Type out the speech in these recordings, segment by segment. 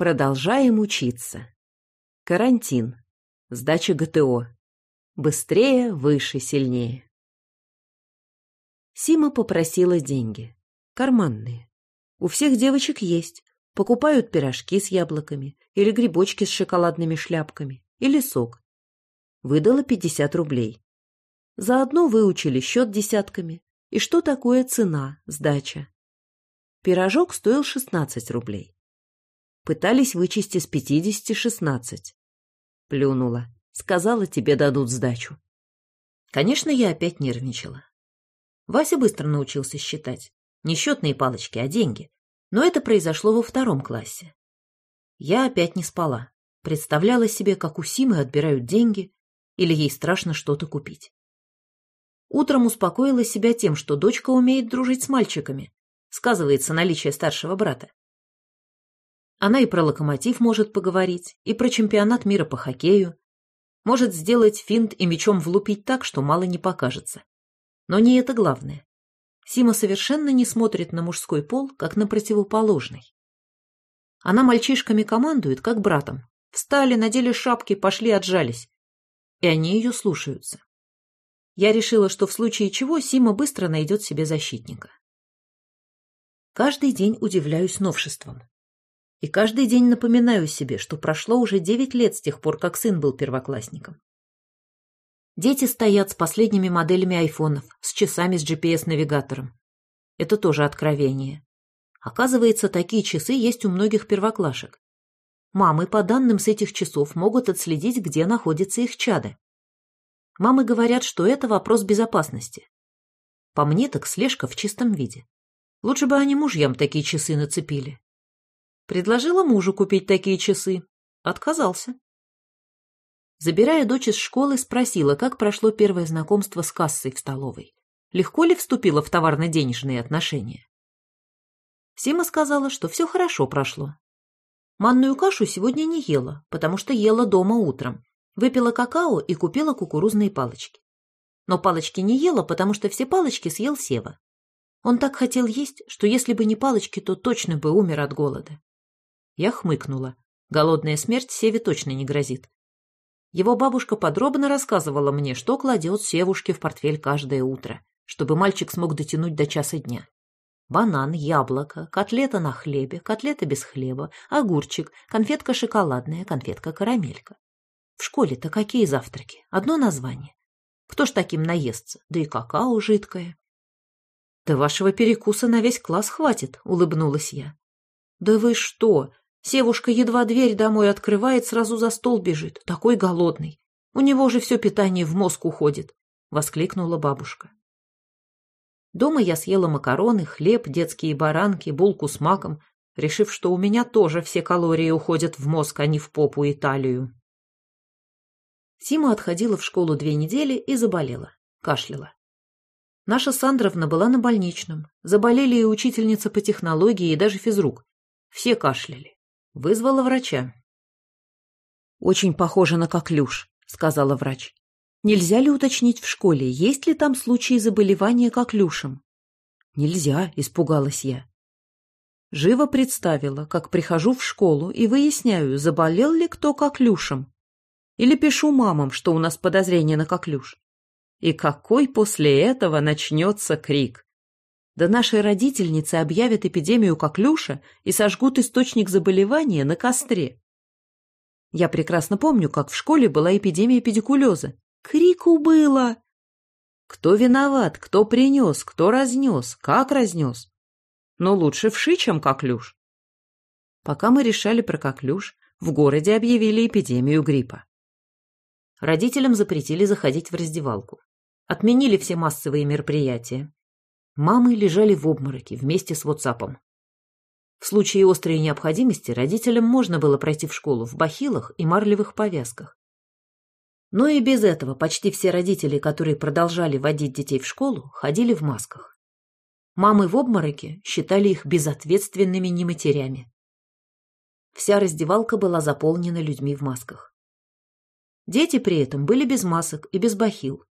Продолжаем учиться. Карантин. Сдача ГТО. Быстрее, выше, сильнее. Сима попросила деньги. Карманные. У всех девочек есть. Покупают пирожки с яблоками, или грибочки с шоколадными шляпками, или сок. Выдала 50 рублей. Заодно выучили счет десятками. И что такое цена, сдача. Пирожок стоил 16 рублей. Пытались вычесть из пятидесяти шестнадцать. Плюнула. Сказала, тебе дадут сдачу. Конечно, я опять нервничала. Вася быстро научился считать. Не счетные палочки, а деньги. Но это произошло во втором классе. Я опять не спала. Представляла себе, как у Симы отбирают деньги, или ей страшно что-то купить. Утром успокоила себя тем, что дочка умеет дружить с мальчиками. Сказывается наличие старшего брата. Она и про локомотив может поговорить, и про чемпионат мира по хоккею. Может сделать финт и мечом влупить так, что мало не покажется. Но не это главное. Сима совершенно не смотрит на мужской пол, как на противоположный. Она мальчишками командует, как братом. Встали, надели шапки, пошли, отжались. И они ее слушаются. Я решила, что в случае чего Сима быстро найдет себе защитника. Каждый день удивляюсь новшествам. И каждый день напоминаю себе, что прошло уже девять лет с тех пор, как сын был первоклассником. Дети стоят с последними моделями айфонов, с часами с GPS-навигатором. Это тоже откровение. Оказывается, такие часы есть у многих первоклашек. Мамы по данным с этих часов могут отследить, где находится их чадо. Мамы говорят, что это вопрос безопасности. По мне так слежка в чистом виде. Лучше бы они мужьям такие часы нацепили. Предложила мужу купить такие часы. Отказался. Забирая дочь из школы, спросила, как прошло первое знакомство с кассой в столовой. Легко ли вступила в товарно-денежные отношения? Сима сказала, что все хорошо прошло. Манную кашу сегодня не ела, потому что ела дома утром. Выпила какао и купила кукурузные палочки. Но палочки не ела, потому что все палочки съел Сева. Он так хотел есть, что если бы не палочки, то точно бы умер от голода. Я хмыкнула. Голодная смерть Севе точно не грозит. Его бабушка подробно рассказывала мне, что кладет Севушке в портфель каждое утро, чтобы мальчик смог дотянуть до часа дня. Банан, яблоко, котлета на хлебе, котлета без хлеба, огурчик, конфетка шоколадная, конфетка карамелька. В школе-то какие завтраки? Одно название. Кто ж таким наестся? Да и какао жидкое. Да вашего перекуса на весь класс хватит, улыбнулась я. Да вы что? Севушка едва дверь домой открывает, сразу за стол бежит, такой голодный. У него же все питание в мозг уходит, — воскликнула бабушка. Дома я съела макароны, хлеб, детские баранки, булку с маком, решив, что у меня тоже все калории уходят в мозг, а не в попу и талию. Сима отходила в школу две недели и заболела, кашляла. Наша Сандровна была на больничном, заболели и учительница по технологии, и даже физрук. Все кашляли. Вызвала врача. «Очень похоже на коклюш», — сказала врач. «Нельзя ли уточнить в школе, есть ли там случаи заболевания коклюшем?» «Нельзя», — испугалась я. Живо представила, как прихожу в школу и выясняю, заболел ли кто коклюшем. Или пишу мамам, что у нас подозрение на коклюш. И какой после этого начнется крик. Да наши родительницы объявят эпидемию коклюша и сожгут источник заболевания на костре. Я прекрасно помню, как в школе была эпидемия педикулеза. Крику было! Кто виноват, кто принес, кто разнес, как разнес? Но лучше вши, чем коклюш. Пока мы решали про коклюш, в городе объявили эпидемию гриппа. Родителям запретили заходить в раздевалку. Отменили все массовые мероприятия. Мамы лежали в обмороке вместе с WhatsApp. В случае острой необходимости родителям можно было пройти в школу в бахилах и марлевых повязках. Но и без этого почти все родители, которые продолжали водить детей в школу, ходили в масках. Мамы в обмороке считали их безответственными нематерями. Вся раздевалка была заполнена людьми в масках. Дети при этом были без масок и без бахил,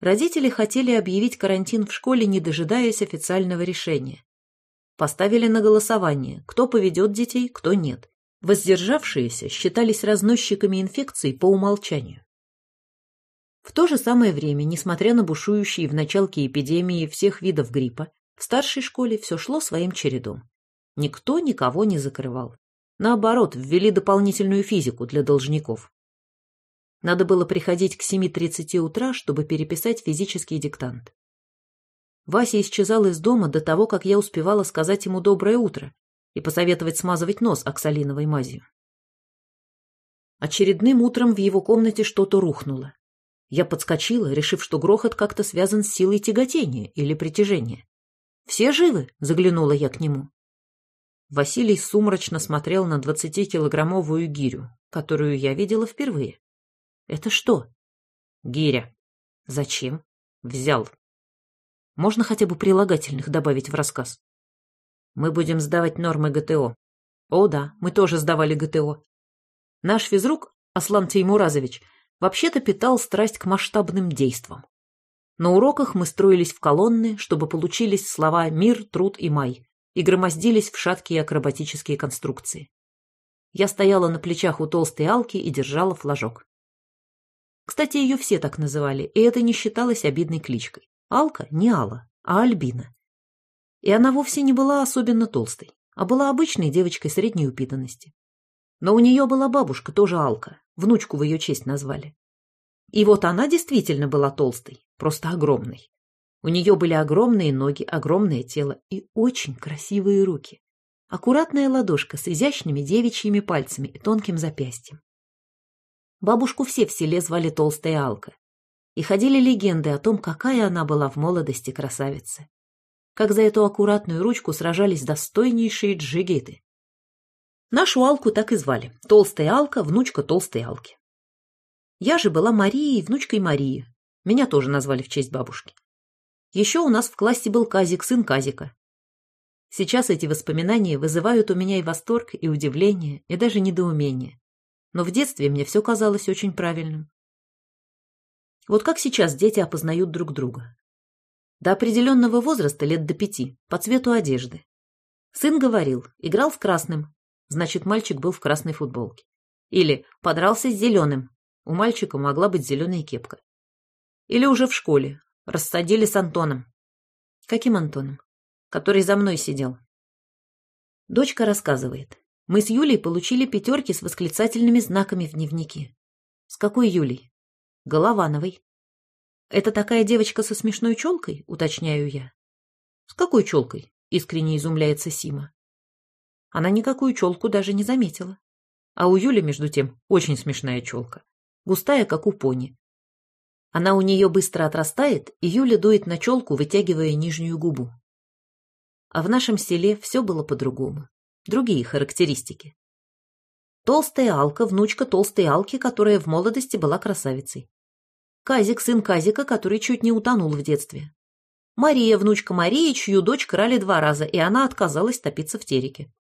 Родители хотели объявить карантин в школе, не дожидаясь официального решения. Поставили на голосование, кто поведет детей, кто нет. Воздержавшиеся считались разносчиками инфекций по умолчанию. В то же самое время, несмотря на бушующие в началке эпидемии всех видов гриппа, в старшей школе все шло своим чередом. Никто никого не закрывал. Наоборот, ввели дополнительную физику для должников. Надо было приходить к 7.30 утра, чтобы переписать физический диктант. Вася исчезал из дома до того, как я успевала сказать ему «доброе утро» и посоветовать смазывать нос оксалиновой мазью. Очередным утром в его комнате что-то рухнуло. Я подскочила, решив, что грохот как-то связан с силой тяготения или притяжения. «Все живы?» — заглянула я к нему. Василий сумрачно смотрел на двадцатикилограммовую гирю, которую я видела впервые. «Это что?» «Гиря». «Зачем?» «Взял». Можно хотя бы прилагательных добавить в рассказ? Мы будем сдавать нормы ГТО. О, да, мы тоже сдавали ГТО. Наш физрук, Аслан Теймуразович, вообще-то питал страсть к масштабным действам. На уроках мы строились в колонны, чтобы получились слова «мир», «труд» и «май» и громоздились в шаткие акробатические конструкции. Я стояла на плечах у толстой Алки и держала флажок. Кстати, ее все так называли, и это не считалось обидной кличкой. Алка не Алла, а Альбина. И она вовсе не была особенно толстой, а была обычной девочкой средней упитанности. Но у нее была бабушка, тоже Алка, внучку в ее честь назвали. И вот она действительно была толстой, просто огромной. У нее были огромные ноги, огромное тело и очень красивые руки. Аккуратная ладошка с изящными девичьими пальцами и тонким запястьем. Бабушку все в селе звали Толстая Алка, и ходили легенды о том, какая она была в молодости красавица. Как за эту аккуратную ручку сражались достойнейшие джигиты. Нашу Алку так и звали. Толстая Алка, внучка толстой Алки. Я же была Марией, внучкой Марии. Меня тоже назвали в честь бабушки. Еще у нас в классе был Казик, сын Казика. Сейчас эти воспоминания вызывают у меня и восторг, и удивление, и даже недоумение. Но в детстве мне все казалось очень правильным. Вот как сейчас дети опознают друг друга. До определенного возраста, лет до пяти, по цвету одежды. Сын говорил, играл в красным, значит, мальчик был в красной футболке. Или подрался с зеленым, у мальчика могла быть зеленая кепка. Или уже в школе, рассадили с Антоном. Каким Антоном? Который за мной сидел. Дочка рассказывает. Мы с Юлей получили пятерки с восклицательными знаками в дневнике. С какой Юлей? Головановой. «Это такая девочка со смешной челкой?» — уточняю я. «С какой челкой?» — искренне изумляется Сима. Она никакую челку даже не заметила. А у Юли, между тем, очень смешная челка. Густая, как у пони. Она у нее быстро отрастает, и Юля дует на челку, вытягивая нижнюю губу. А в нашем селе все было по-другому. Другие характеристики. Толстая Алка, внучка толстой Алки, которая в молодости была красавицей. Казик, сын Казика, который чуть не утонул в детстве. Мария, внучка Марии, чью дочь крали два раза, и она отказалась топиться в тереке.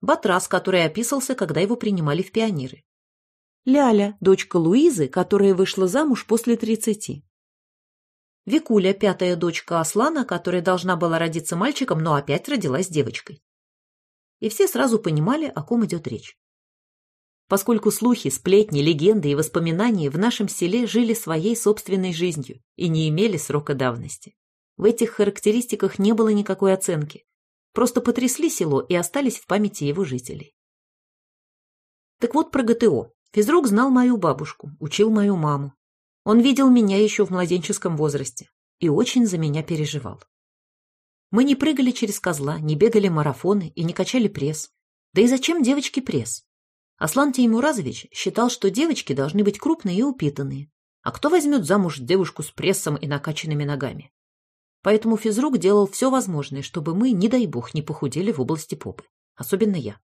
Батрас, который описался, когда его принимали в пионеры. Ляля, дочка Луизы, которая вышла замуж после тридцати. Викуля, пятая дочка Аслана, которая должна была родиться мальчиком, но опять родилась девочкой. И все сразу понимали, о ком идет речь поскольку слухи, сплетни, легенды и воспоминания в нашем селе жили своей собственной жизнью и не имели срока давности. В этих характеристиках не было никакой оценки. Просто потрясли село и остались в памяти его жителей. Так вот про ГТО. Физрук знал мою бабушку, учил мою маму. Он видел меня еще в младенческом возрасте и очень за меня переживал. Мы не прыгали через козла, не бегали марафоны и не качали пресс. Да и зачем девочке пресс? Аслан Теймуразович считал, что девочки должны быть крупные и упитанные. А кто возьмет замуж девушку с прессом и накачанными ногами? Поэтому физрук делал все возможное, чтобы мы, не дай бог, не похудели в области попы. Особенно я.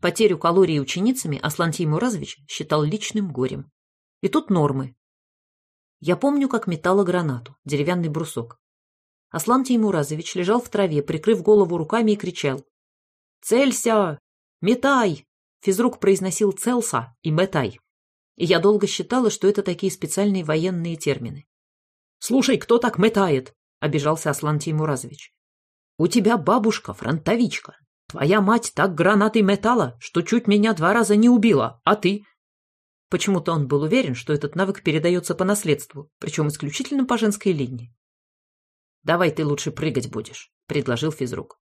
Потерю калорий ученицами Аслан Теймуразович считал личным горем. И тут нормы. Я помню, как метала гранату, деревянный брусок. Аслан Теймуразович лежал в траве, прикрыв голову руками и кричал. «Целься! Метай! Физрук произносил «целса» и «метай». И я долго считала, что это такие специальные военные термины. «Слушай, кто так метает?» — обижался Аслан Тимуразович. «У тебя бабушка фронтовичка. Твоя мать так гранатой метала, что чуть меня два раза не убила, а ты? Почему-то он был уверен, что этот навык передается по наследству, причем исключительно по женской линии. «Давай ты лучше прыгать будешь», — предложил физрук.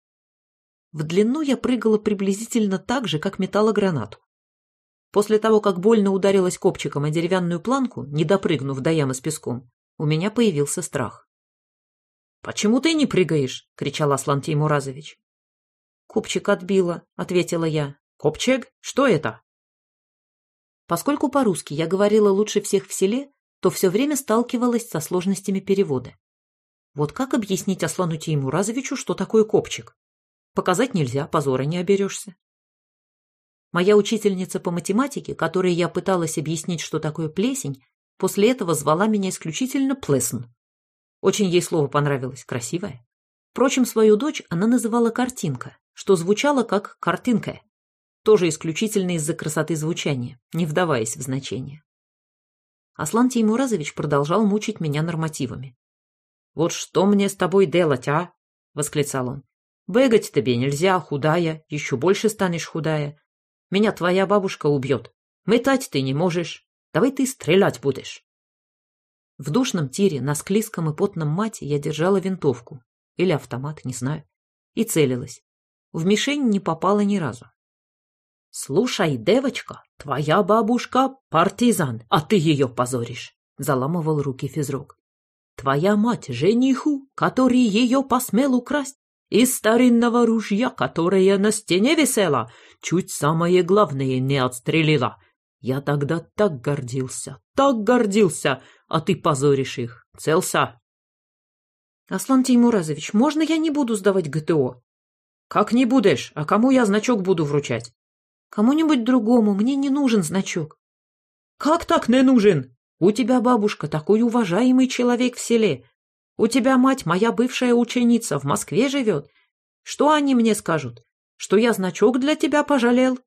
В длину я прыгала приблизительно так же, как метала гранату. После того, как больно ударилась копчиком о деревянную планку, не допрыгнув до ямы с песком, у меня появился страх. «Почему ты не прыгаешь?» — кричал Аслан Теймуразович. «Копчик отбила», — ответила я. «Копчег? Что это?» Поскольку по-русски я говорила лучше всех в селе, то все время сталкивалась со сложностями перевода. Вот как объяснить Аслану Теймуразовичу, что такое копчик? Показать нельзя, позора не оберешься. Моя учительница по математике, которой я пыталась объяснить, что такое плесень, после этого звала меня исключительно Плесн. Очень ей слово понравилось, красивое. Впрочем, свою дочь она называла картинка, что звучало как картинка, тоже исключительно из-за красоты звучания, не вдаваясь в значение. Аслан Теймуразович продолжал мучить меня нормативами. «Вот что мне с тобой делать, а?» — восклицал он. «Бегать тебе нельзя, худая, еще больше станешь худая. Меня твоя бабушка убьет. Метать ты не можешь. Давай ты стрелять будешь». В душном тире на склизком и потном мате я держала винтовку. Или автомат, не знаю. И целилась. В мишень не попала ни разу. «Слушай, девочка, твоя бабушка партизан, а ты ее позоришь», — заламывал руки физрук. «Твоя мать жениху, который ее посмел украсть, из старинного ружья, которое на стене висело, чуть самое главное не отстрелила. Я тогда так гордился, так гордился, а ты позоришь их. Целся?» «Аслан Теймуразович, можно я не буду сдавать ГТО?» «Как не будешь? А кому я значок буду вручать?» Кому-нибудь другому мне не нужен значок. Как так не нужен? У тебя бабушка такой уважаемый человек в селе. У тебя мать, моя бывшая ученица, в Москве живет. Что они мне скажут? Что я значок для тебя пожалел?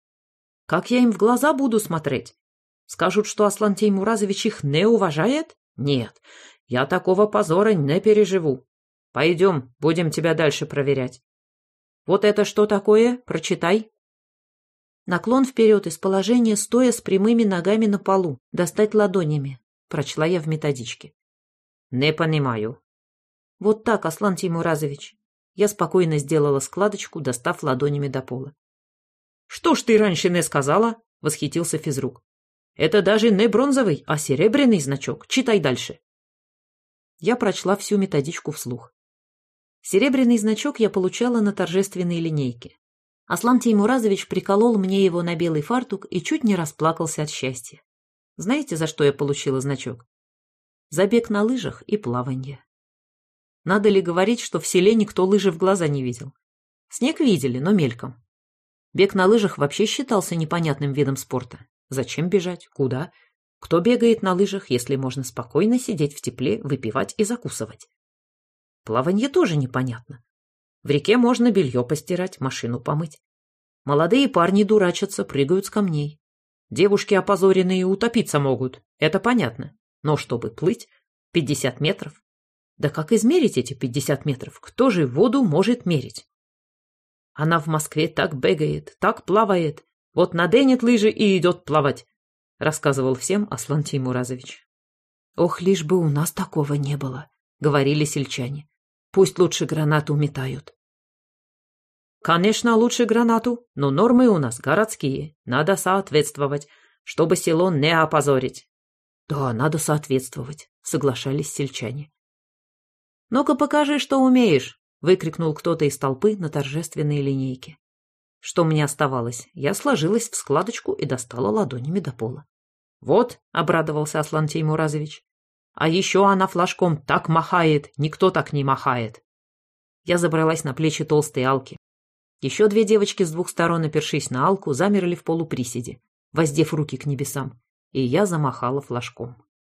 Как я им в глаза буду смотреть? Скажут, что Аслан Теймуразович их не уважает? Нет, я такого позора не переживу. Пойдем, будем тебя дальше проверять. Вот это что такое? Прочитай. Наклон вперед из положения стоя с прямыми ногами на полу. Достать ладонями. Прочла я в методичке. Не понимаю. Вот так, Аслан Тимуразович. Я спокойно сделала складочку, достав ладонями до пола. Что ж ты раньше не сказала? Восхитился физрук. Это даже не бронзовый, а серебряный значок. Читай дальше. Я прочла всю методичку вслух. Серебряный значок я получала на торжественной линейке. Аслан Теймуразович приколол мне его на белый фартук и чуть не расплакался от счастья. Знаете, за что я получила значок? Забег на лыжах и плаванье. Надо ли говорить, что в селе никто лыжи в глаза не видел? Снег видели, но мельком. Бег на лыжах вообще считался непонятным видом спорта. Зачем бежать? Куда? Кто бегает на лыжах, если можно спокойно сидеть в тепле, выпивать и закусывать? Плаванье тоже непонятно. В реке можно белье постирать, машину помыть. Молодые парни дурачатся, прыгают с камней. Девушки опозоренные утопиться могут, это понятно. Но чтобы плыть, пятьдесят метров. Да как измерить эти пятьдесят метров? Кто же воду может мерить? Она в Москве так бегает, так плавает. Вот наденет лыжи и идет плавать, рассказывал всем Аслан Тимуразович. Ох, лишь бы у нас такого не было, говорили сельчане. Пусть лучше гранату метают. Конечно, лучше гранату, но нормы у нас городские. Надо соответствовать, чтобы село не опозорить. Да, надо соответствовать, соглашались сельчане. Ну-ка покажи, что умеешь, выкрикнул кто-то из толпы на торжественной линейке. Что мне оставалось? Я сложилась в складочку и достала ладонями до пола. Вот, обрадовался Аслан Теймуразович. А еще она флажком так махает, никто так не махает. Я забралась на плечи толстой Алки. Еще две девочки с двух сторон, опершись на Алку, замерли в полуприседе, воздев руки к небесам, и я замахала флажком.